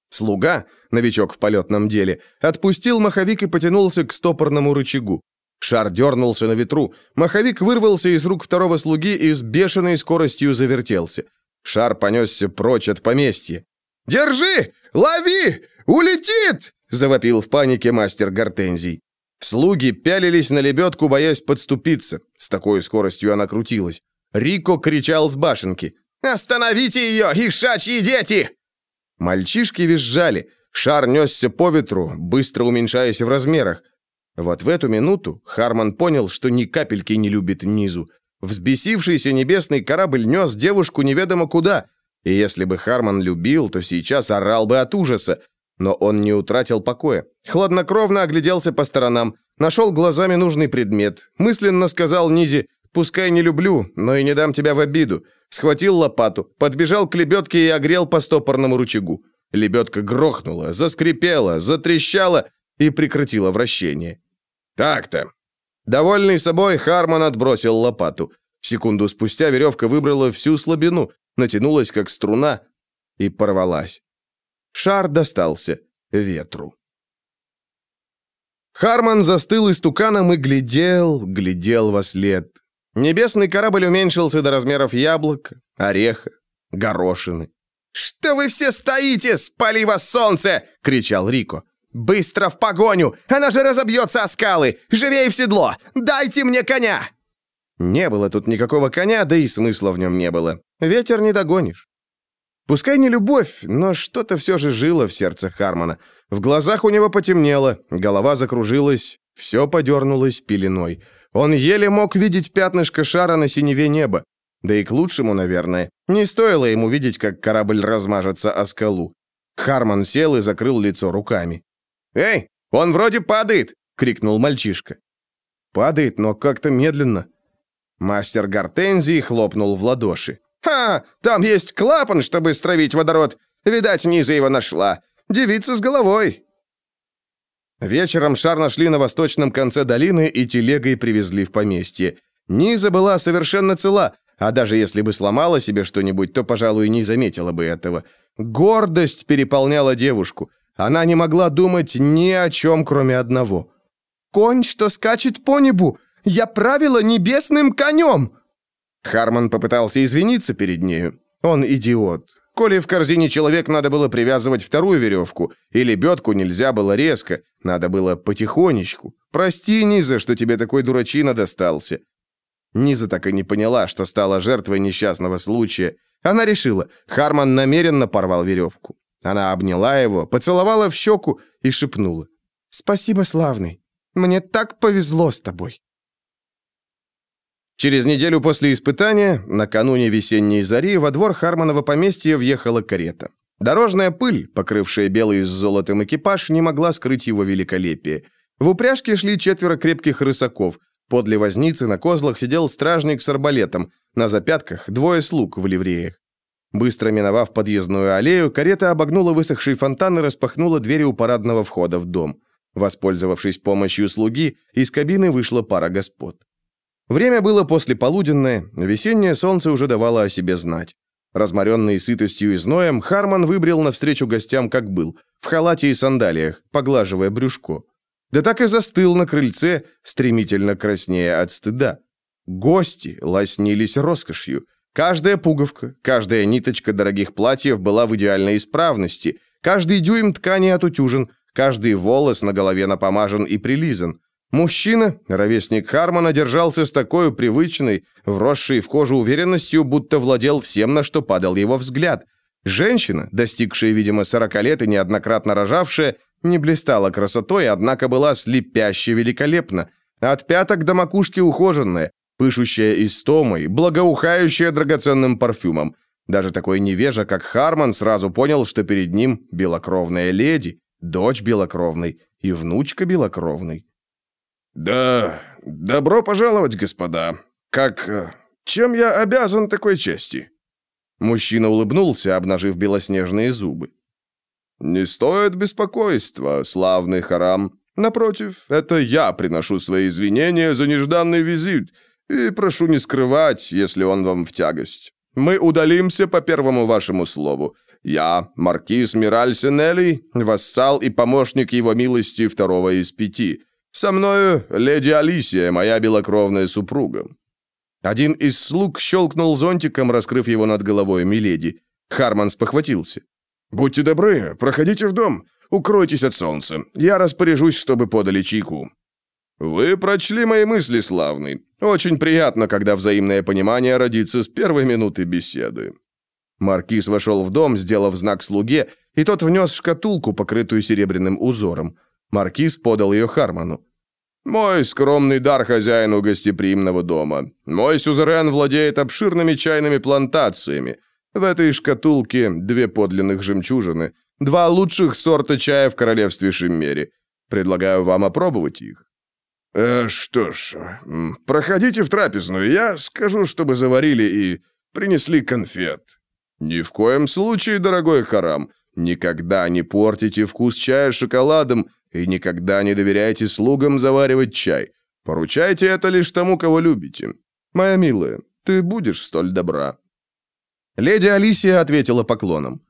Слуга, новичок в полетном деле, отпустил маховик и потянулся к стопорному рычагу. Шар дернулся на ветру. Маховик вырвался из рук второго слуги и с бешеной скоростью завертелся. Шар понесся прочь от поместья. «Держи! Лови! Улетит!» – завопил в панике мастер Гортензий. Слуги пялились на лебедку, боясь подступиться. С такой скоростью она крутилась. Рико кричал с башенки. «Остановите ее, ишачьи дети!» Мальчишки визжали. Шар несся по ветру, быстро уменьшаясь в размерах. Вот в эту минуту Харман понял, что ни капельки не любит Низу. Взбесившийся небесный корабль нес девушку неведомо куда, и если бы Харман любил, то сейчас орал бы от ужаса. Но он не утратил покоя. Хладнокровно огляделся по сторонам, нашел глазами нужный предмет, мысленно сказал Низе «Пускай не люблю, но и не дам тебя в обиду». Схватил лопату, подбежал к лебедке и огрел по стопорному рычагу. Лебедка грохнула, заскрипела, затрещала и прекратила вращение. Так-то. Довольный собой, Харман отбросил лопату. Секунду спустя веревка выбрала всю слабину, натянулась как струна и порвалась. Шар достался ветру. Харман застыл истуканом и глядел, глядел во след. Небесный корабль уменьшился до размеров яблок, ореха, горошины. «Что вы все стоите? Спали вас солнце!» — кричал Рико. «Быстро в погоню! Она же разобьется о скалы! Живей в седло! Дайте мне коня!» Не было тут никакого коня, да и смысла в нем не было. Ветер не догонишь. Пускай не любовь, но что-то все же жило в сердце Хармона. В глазах у него потемнело, голова закружилась, все подернулось пеленой. Он еле мог видеть пятнышко шара на синеве неба. Да и к лучшему, наверное. Не стоило ему видеть, как корабль размажется о скалу. Харман сел и закрыл лицо руками. «Эй, он вроде падает!» — крикнул мальчишка. «Падает, но как-то медленно». Мастер Гортензии хлопнул в ладоши. «Ха! Там есть клапан, чтобы стравить водород. Видать, Низа его нашла. Девица с головой». Вечером шар нашли на восточном конце долины и телегой привезли в поместье. Низа была совершенно цела, а даже если бы сломала себе что-нибудь, то, пожалуй, не заметила бы этого. Гордость переполняла девушку. Она не могла думать ни о чем, кроме одного. «Конь, что скачет по небу! Я правила небесным конем!» Харман попытался извиниться перед нею. Он идиот. Коли в корзине человек надо было привязывать вторую веревку, и лебедку нельзя было резко, надо было потихонечку. Прости, Низа, что тебе такой дурачина достался. Низа так и не поняла, что стала жертвой несчастного случая. Она решила, Харман намеренно порвал веревку. Она обняла его, поцеловала в щеку и шепнула. «Спасибо, славный. Мне так повезло с тобой». Через неделю после испытания, накануне весенней зари, во двор Харманова поместья въехала карета. Дорожная пыль, покрывшая белый с золотом экипаж, не могла скрыть его великолепие. В упряжке шли четверо крепких рысаков. Подле возницы на козлах сидел стражник с арбалетом, на запятках двое слуг в ливреях. Быстро миновав подъездную аллею, карета обогнула высохший фонтан и распахнула двери у парадного входа в дом. Воспользовавшись помощью слуги, из кабины вышла пара господ. Время было послеполуденное, весеннее солнце уже давало о себе знать. Разморенный сытостью и зноем, Харман выбрел навстречу гостям, как был, в халате и сандалиях, поглаживая брюшко. Да так и застыл на крыльце, стремительно краснея от стыда. Гости лоснились роскошью. Каждая пуговка, каждая ниточка дорогих платьев была в идеальной исправности, каждый дюйм ткани отутюжен, каждый волос на голове напомажен и прилизан. Мужчина, ровесник Хармона, держался с такой привычной, вросшей в кожу уверенностью, будто владел всем, на что падал его взгляд. Женщина, достигшая, видимо, сорока лет и неоднократно рожавшая, не блистала красотой, однако была слепяще великолепна. От пяток до макушки ухоженная, пышущая истомой, благоухающая драгоценным парфюмом. Даже такой невежа, как Харман, сразу понял, что перед ним белокровная леди, дочь белокровной и внучка белокровной. «Да, добро пожаловать, господа. Как... Э, чем я обязан такой чести?» Мужчина улыбнулся, обнажив белоснежные зубы. «Не стоит беспокойства, славный харам. Напротив, это я приношу свои извинения за нежданный визит и прошу не скрывать, если он вам в тягость. Мы удалимся по первому вашему слову. Я, маркиз Мираль Сенелли, вассал и помощник его милости второго из пяти». Со мною леди Алисия, моя белокровная супруга». Один из слуг щелкнул зонтиком, раскрыв его над головой Миледи. Харман спохватился. «Будьте добры, проходите в дом, укройтесь от солнца. Я распоряжусь, чтобы подали чайку». «Вы прочли мои мысли, славный. Очень приятно, когда взаимное понимание родится с первой минуты беседы». Маркиз вошел в дом, сделав знак слуге, и тот внес шкатулку, покрытую серебряным узором. Маркиз подал ее Харману. «Мой скромный дар хозяину гостеприимного дома. Мой сюзерен владеет обширными чайными плантациями. В этой шкатулке две подлинных жемчужины, два лучших сорта чая в королевстве Шиммери. Предлагаю вам опробовать их». «Э, «Что ж, проходите в трапезную, я скажу, чтобы заварили и принесли конфет». «Ни в коем случае, дорогой Харам, никогда не портите вкус чая шоколадом и никогда не доверяйте слугам заваривать чай. Поручайте это лишь тому, кого любите. Моя милая, ты будешь столь добра». Леди Алисия ответила поклоном.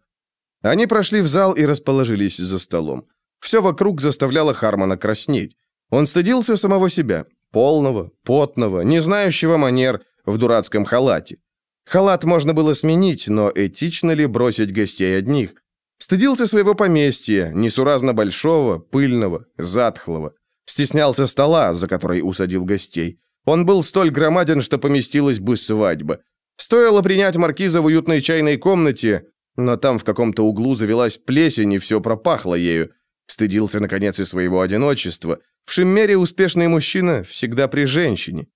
Они прошли в зал и расположились за столом. Все вокруг заставляло Хармона краснеть. Он стыдился самого себя, полного, потного, не знающего манер, в дурацком халате. Халат можно было сменить, но этично ли бросить гостей одних? Стыдился своего поместья, несуразно большого, пыльного, затхлого. Стеснялся стола, за который усадил гостей. Он был столь громаден, что поместилась бы свадьба. Стоило принять маркиза в уютной чайной комнате, но там в каком-то углу завелась плесень, и все пропахло ею. Стыдился, наконец, и своего одиночества. В Шиммере успешный мужчина всегда при женщине.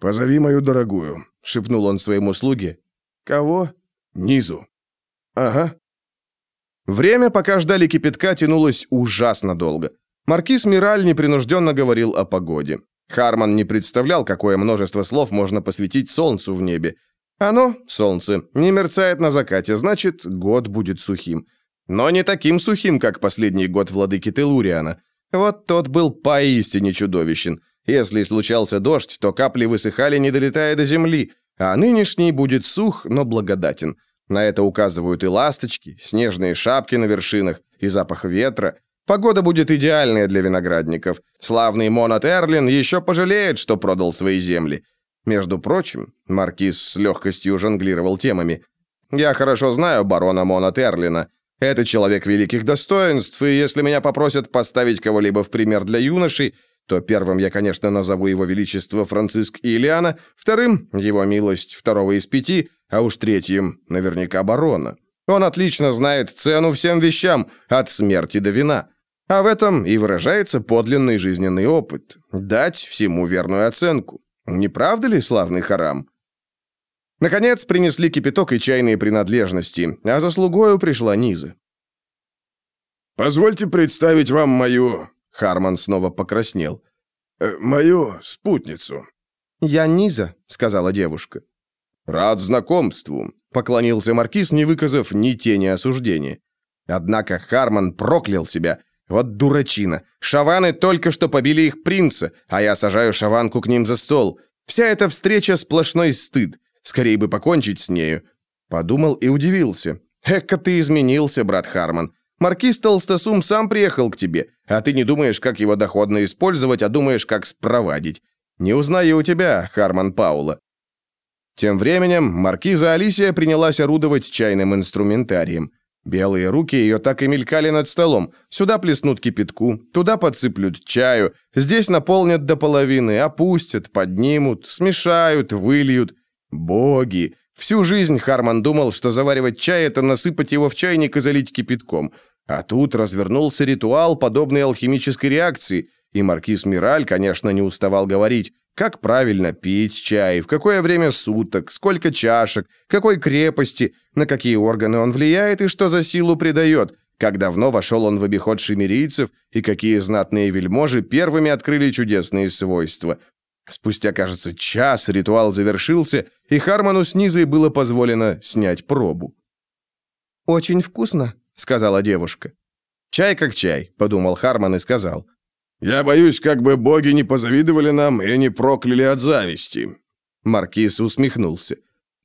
«Позови мою дорогую», — шепнул он своему слуге. «Кого?» «Низу». «Ага». Время, пока ждали кипятка, тянулось ужасно долго. Маркиз Мираль непринужденно говорил о погоде. Харман не представлял, какое множество слов можно посвятить солнцу в небе. Оно, солнце, не мерцает на закате, значит, год будет сухим. Но не таким сухим, как последний год владыки Телуриана. Вот тот был поистине чудовищен. Если случался дождь, то капли высыхали, не долетая до земли, а нынешний будет сух, но благодатен. На это указывают и ласточки, снежные шапки на вершинах, и запах ветра. Погода будет идеальная для виноградников. Славный Монат Эрлин еще пожалеет, что продал свои земли. Между прочим, маркиз с легкостью жонглировал темами. «Я хорошо знаю барона Мона Терлина. Это человек великих достоинств, и если меня попросят поставить кого-либо в пример для юношей, то первым я, конечно, назову его величество Франциск Ильяна, вторым — его милость второго из пяти, а уж третьим — наверняка барона. Он отлично знает цену всем вещам, от смерти до вина. А в этом и выражается подлинный жизненный опыт — дать всему верную оценку. Не правда ли, славный харам? Наконец принесли кипяток и чайные принадлежности, а за слугою пришла Низа. «Позвольте представить вам мою...» Харман снова покраснел. «Э, «Мою спутницу». «Я Низа», — сказала девушка. «Рад знакомству», — поклонился маркиз, не выказав ни тени осуждения. Однако Харман проклял себя, вот дурачина. Шаваны только что побили их принца, а я сажаю шаванку к ним за стол. Вся эта встреча сплошной стыд. Скорее бы покончить с нею. Подумал и удивился. Эка ты изменился, брат Харман. Маркиз Толстосум сам приехал к тебе, а ты не думаешь, как его доходно использовать, а думаешь, как спровадить. Не узнаю у тебя, Харман Паула. Тем временем маркиза Алисия принялась орудовать чайным инструментарием. Белые руки ее так и мелькали над столом. Сюда плеснут кипятку, туда подсыплют чаю, здесь наполнят до половины, опустят, поднимут, смешают, выльют. Боги! Всю жизнь Харман думал, что заваривать чай – это насыпать его в чайник и залить кипятком. А тут развернулся ритуал, подобный алхимической реакции, и маркиз Мираль, конечно, не уставал говорить, как правильно пить чай, в какое время суток, сколько чашек, какой крепости, на какие органы он влияет и что за силу придает, как давно вошел он в обиход шимерийцев и какие знатные вельможи первыми открыли чудесные свойства. Спустя, кажется, час ритуал завершился, и Харману с Низой было позволено снять пробу. «Очень вкусно», — сказала девушка. «Чай как чай», — подумал Харман и сказал. «Я боюсь, как бы боги не позавидовали нам и не прокляли от зависти». Маркиз усмехнулся.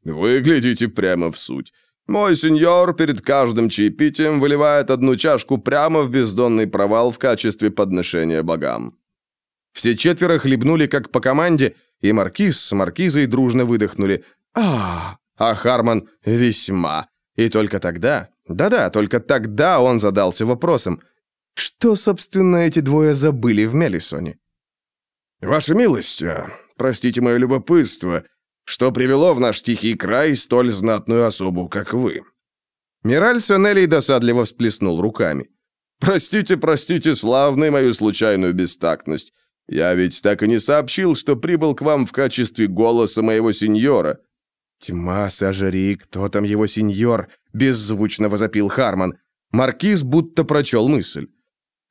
«Вы глядите прямо в суть. Мой сеньор перед каждым чаепитием выливает одну чашку прямо в бездонный провал в качестве подношения богам». Все четверо хлебнули как по команде, и Маркиз с Маркизой дружно выдохнули а а Харман «весьма». И только тогда, да-да, только тогда он задался вопросом – что, собственно, эти двое забыли в Мелисоне? «Ваша милость, а, простите мое любопытство, что привело в наш тихий край столь знатную особу, как вы?» Мираль Сонелли досадливо всплеснул руками. «Простите, простите, славный мою случайную бестактность. Я ведь так и не сообщил, что прибыл к вам в качестве голоса моего сеньора». «Тьма, сожри, кто там его сеньор?» – беззвучно возопил Харман. Маркиз будто прочел мысль.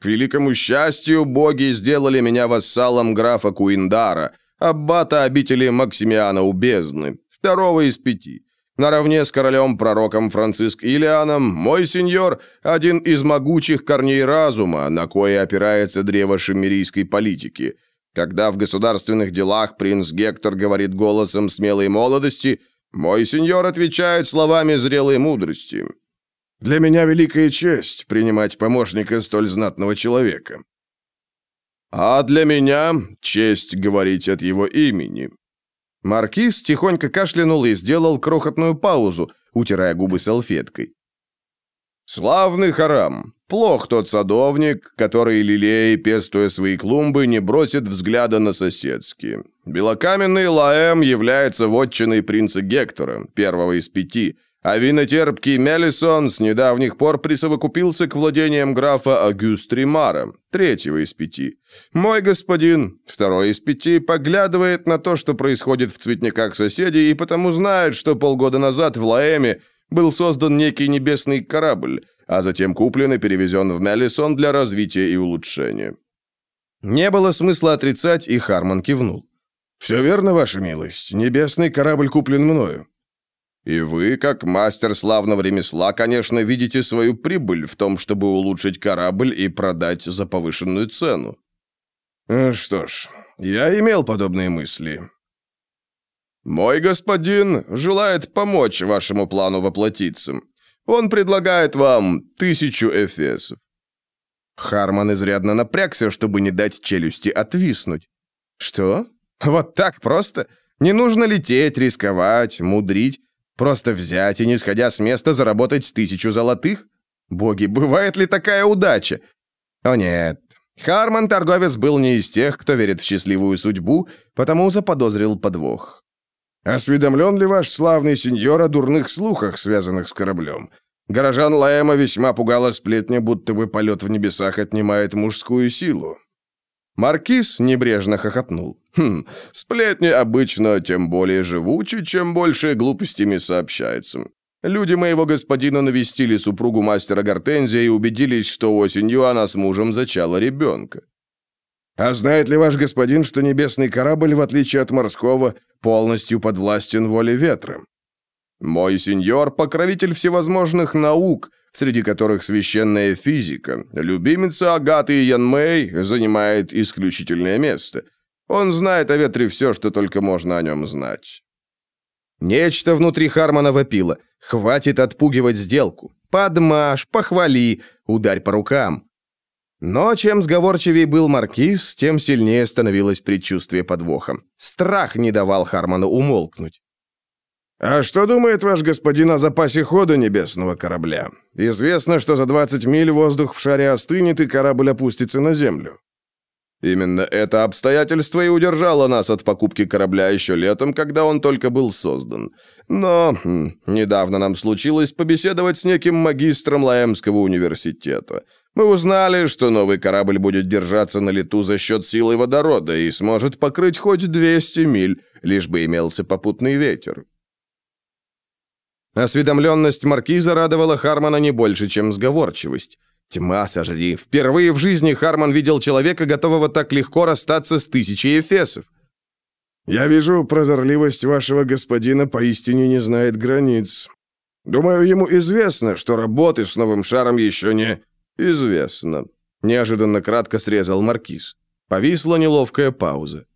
К великому счастью, боги сделали меня вассалом графа Куиндара, аббата обители Максимиана у бездны, второго из пяти. Наравне с королем-пророком Франциск Илианом, мой сеньор – один из могучих корней разума, на кое опирается древо шиммерийской политики. Когда в государственных делах принц Гектор говорит голосом смелой молодости, мой сеньор отвечает словами зрелой мудрости. Для меня великая честь принимать помощника столь знатного человека. А для меня честь говорить от его имени». Маркиз тихонько кашлянул и сделал крохотную паузу, утирая губы салфеткой. «Славный харам, Плох тот садовник, который, лелея пестуя свои клумбы, не бросит взгляда на соседские. Белокаменный Лаэм является вотчиной принца Гектора, первого из пяти, а винотерпкий Мелисон с недавних пор присовокупился к владениям графа Агюст Римара, третьего из пяти. Мой господин, второй из пяти, поглядывает на то, что происходит в цветниках соседей, и потому знает, что полгода назад в Лаэме был создан некий небесный корабль, а затем куплен и перевезен в Мелисон для развития и улучшения. Не было смысла отрицать, и Харман кивнул. «Все верно, ваша милость. Небесный корабль куплен мною. И вы, как мастер славного ремесла, конечно, видите свою прибыль в том, чтобы улучшить корабль и продать за повышенную цену. Э, что ж, я имел подобные мысли. Мой господин желает помочь вашему плану воплотиться. Он предлагает вам тысячу эфесов. Харман изрядно напрягся, чтобы не дать челюсти отвиснуть. Что? Вот так просто? Не нужно лететь, рисковать, мудрить. Просто взять и, не сходя с места, заработать тысячу золотых? Боги, бывает ли такая удача? О нет. Харман, торговец, был не из тех, кто верит в счастливую судьбу, потому заподозрил подвох. «Осведомлен ли ваш славный сеньор о дурных слухах, связанных с кораблем? Горожан Лаэма весьма пугала сплетня, будто бы полет в небесах отнимает мужскую силу. Маркиз небрежно хохотнул. «Хм, сплетни обычно тем более живучи, чем больше глупостями сообщается. Люди моего господина навестили супругу мастера Гортензия и убедились, что осенью она с мужем зачала ребенка. А знает ли ваш господин, что небесный корабль, в отличие от морского, полностью подвластен воле ветра? Мой сеньор – покровитель всевозможных наук – среди которых священная физика. Любимица Агаты Янмэй занимает исключительное место. Он знает о ветре все, что только можно о нем знать. Нечто внутри Хармона вопило. «Хватит отпугивать сделку. Подмажь, похвали, ударь по рукам». Но чем сговорчивее был маркиз, тем сильнее становилось предчувствие подвоха. Страх не давал Хармону умолкнуть. «А что думает ваш господин о запасе хода небесного корабля? Известно, что за 20 миль воздух в шаре остынет, и корабль опустится на землю». Именно это обстоятельство и удержало нас от покупки корабля еще летом, когда он только был создан. Но хм, недавно нам случилось побеседовать с неким магистром Лаэмского университета. Мы узнали, что новый корабль будет держаться на лету за счет силы водорода и сможет покрыть хоть 200 миль, лишь бы имелся попутный ветер. Осведомленность маркиза радовала Хармона не больше, чем сговорчивость. Тьма сожри. Впервые в жизни Харман видел человека, готового так легко расстаться с тысячей эфесов. «Я вижу, прозорливость вашего господина поистине не знает границ. Думаю, ему известно, что работы с новым шаром еще не...» «Известно», — неожиданно кратко срезал маркиз. Повисла неловкая пауза.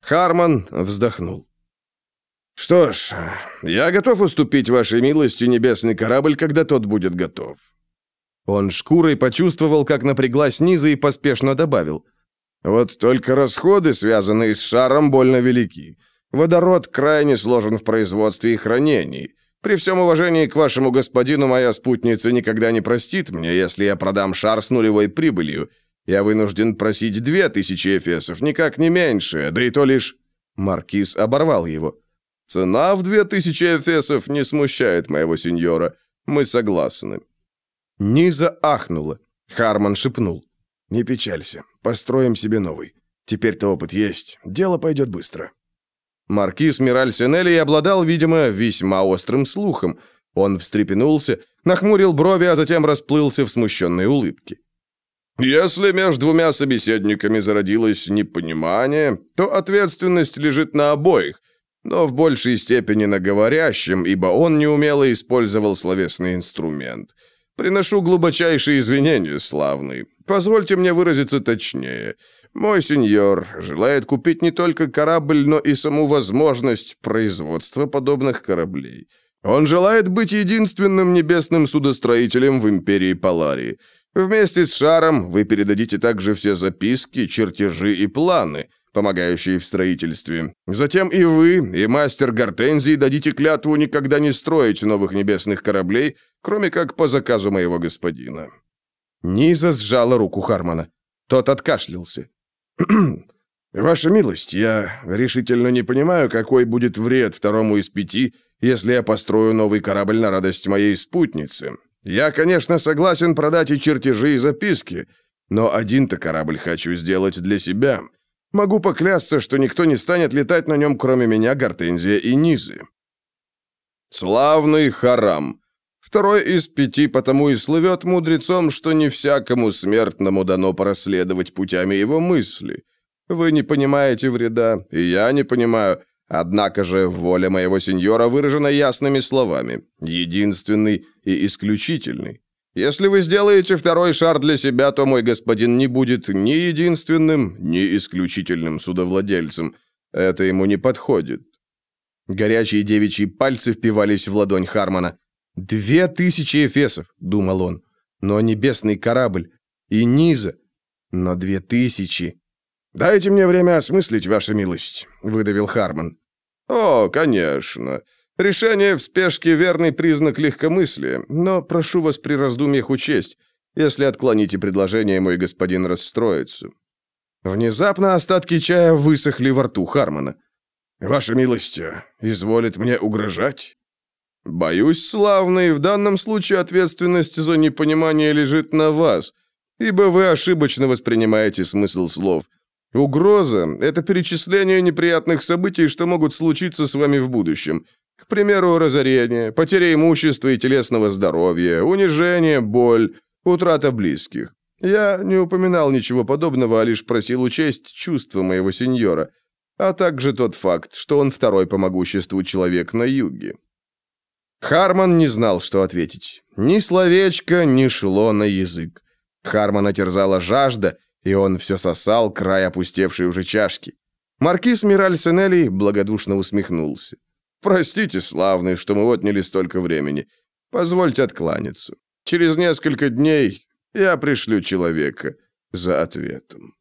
Харман вздохнул. «Что ж, я готов уступить вашей милости небесный корабль, когда тот будет готов». Он шкурой почувствовал, как напряглась низа и поспешно добавил. «Вот только расходы, связанные с шаром, больно велики. Водород крайне сложен в производстве и хранении. При всем уважении к вашему господину моя спутница никогда не простит мне, если я продам шар с нулевой прибылью. Я вынужден просить две тысячи эфесов, никак не меньше, да и то лишь...» Маркиз оборвал его. Цена в две тысячи эфесов не смущает моего сеньора. Мы согласны». Низа ахнула. Харман шепнул. «Не печалься. Построим себе новый. Теперь-то опыт есть. Дело пойдет быстро». Маркиз Мираль Сенелли обладал, видимо, весьма острым слухом. Он встрепенулся, нахмурил брови, а затем расплылся в смущенной улыбке. «Если между двумя собеседниками зародилось непонимание, то ответственность лежит на обоих, но в большей степени на говорящем, ибо он неумело использовал словесный инструмент. Приношу глубочайшие извинения, славный. Позвольте мне выразиться точнее. Мой сеньор желает купить не только корабль, но и саму возможность производства подобных кораблей. Он желает быть единственным небесным судостроителем в империи Паларии. Вместе с шаром вы передадите также все записки, чертежи и планы – помогающие в строительстве. Затем и вы, и мастер Гортензии дадите клятву никогда не строить новых небесных кораблей, кроме как по заказу моего господина». Низа сжала руку Хармона. Тот откашлялся. «Ваша милость, я решительно не понимаю, какой будет вред второму из пяти, если я построю новый корабль на радость моей спутницы. Я, конечно, согласен продать и чертежи, и записки, но один-то корабль хочу сделать для себя. Могу поклясться, что никто не станет летать на нем, кроме меня, Гортензия и Низы». «Славный Харам!» Второй из пяти потому и слывет мудрецом, что не всякому смертному дано проследовать путями его мысли. Вы не понимаете вреда, и я не понимаю. Однако же воля моего сеньора выражена ясными словами. Единственный и исключительный. Если вы сделаете второй шар для себя, то мой господин не будет ни единственным, ни исключительным судовладельцем. Это ему не подходит. Горячие девичьи пальцы впивались в ладонь Хармона. «Две тысячи эфесов», — думал он. «Но небесный корабль. И Низа. Но две тысячи...» «Дайте мне время осмыслить, ваша милость», — выдавил Харман. «О, конечно. Решение в спешке — верный признак легкомыслия, но прошу вас при раздумьях учесть. Если отклоните предложение, мой господин расстроится». Внезапно остатки чая высохли во рту Хармона. «Ваша милость, изволит мне угрожать?» «Боюсь, славный, в данном случае ответственность за непонимание лежит на вас, ибо вы ошибочно воспринимаете смысл слов. Угроза – это перечисление неприятных событий, что могут случиться с вами в будущем. К примеру, разорение, потеря имущества и телесного здоровья, унижение, боль, утрата близких. Я не упоминал ничего подобного, а лишь просил учесть чувства моего сеньора, а также тот факт, что он второй по могуществу человек на юге. Харман не знал, что ответить. Ни словечко не шло на язык. Хармана терзала жажда, и он все сосал край опустевшей уже чашки. Маркиз Мираль Сенелли благодушно усмехнулся. «Простите, славный, что мы отняли столько времени. Позвольте откланяться. Через несколько дней я пришлю человека за ответом».